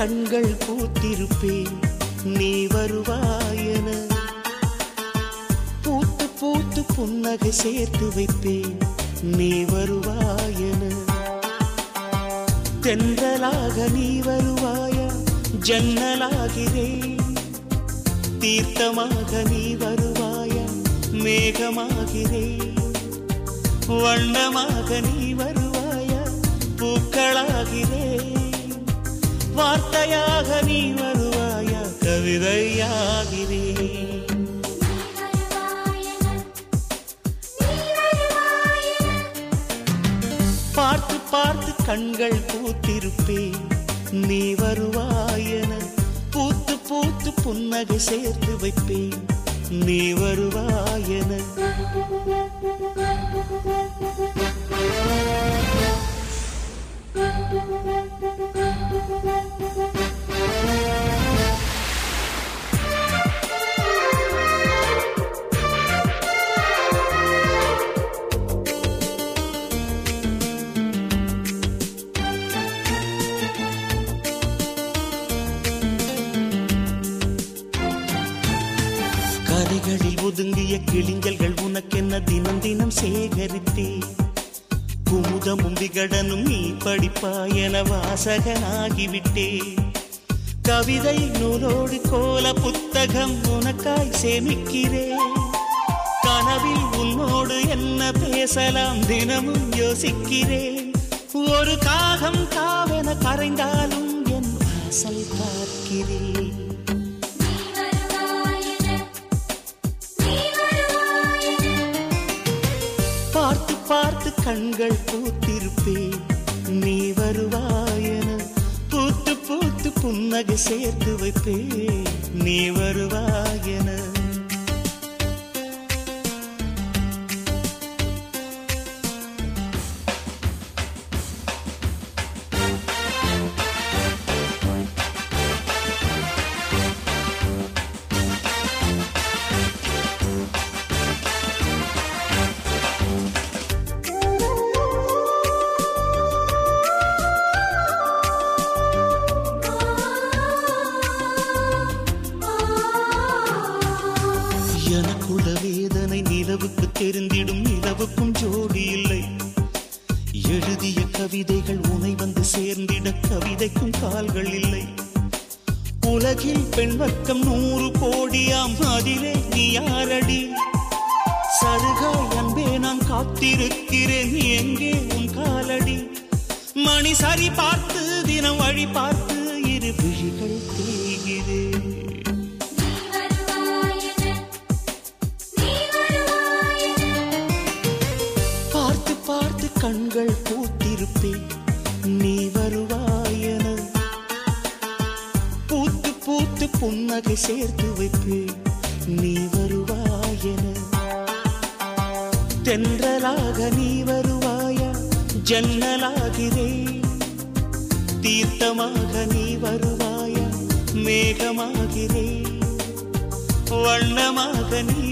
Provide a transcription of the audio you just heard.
கண்கள் பூத்திருப்பேன். நீ வருவாயன. பூத்து பூத்து புன்னகை சேர்த்து வைப்பேன். நீ வருவாயன. தென்றலாக நீ வருவாயா? ஜன்னலாகிறேன். தீர்த்தமாக நீ வருவாயா? மேகமாகிறேன். வண்ணமாக நீ வரு வார்த்தையாக நீ வருவாயா? கவிதையாகிறே பார்த்து பார்த்து கண்கள் பூத்திருப்பேன். நீ வருவாயன பூத்து பூத்து புன்னகை சேர்த்து வைப்பேன். நீ வருவாயன கரைகளில் ஒதுங்கிய கிளிஞ்சல்கள் உனக்கென்ன தினம் தினம் சேகரித்தே? குமுதமும் விகடனும் நீ படிப்பாயன வாசகனாகிவிட்டே. கவிதை நூலோடு கோல புத்தகம் உனக்காய் சேமிக்கிறேன் கனவில் உன்னோடு என்ன பேசலாம் தினமும் யோசிக்கிறேன் ஒரு காகம் காவென கரைந்தாலும் என் வாசல் பார்க்கிறேன் பார்த்து பார்த்து கண்கள் பூத்திருப்பேன் நீ வருவாயன பூத்து பூத்து புன்னகை சேர்த்து வைப்பேன் நீ வருவாயன நிலவுக்கு தெரிந்திடும் நிலவுக்கும் ஜோடி இல்லை. எழுதிய கவிதைகள் உனை வந்து சேர்ந்திட கவிதைக்கும் கால்கள் இல்லை. உலகில் பெண் வர்க்கம் நூறு கோடியாம் அதிலே நீ யாரடி? சருகாய் அன்பே நான் காத்திருக்கிறேன் எங்கே உன் காலடி? மணி சரி பார்த்து தினம் வழி பார்த்து கண்கள் பூத்திருப்பேன் நீ வருவாயன. பூத்து பூத்து புன்னகை சேர்த்து வைப்பேன் நீ வருவாயன. தென்றலாக நீ வருவாயா ஜன்னலாகிறேன் தீர்த்தமாக நீ வருவாயா மேகமாகிறேன் வண்ணமாக நீ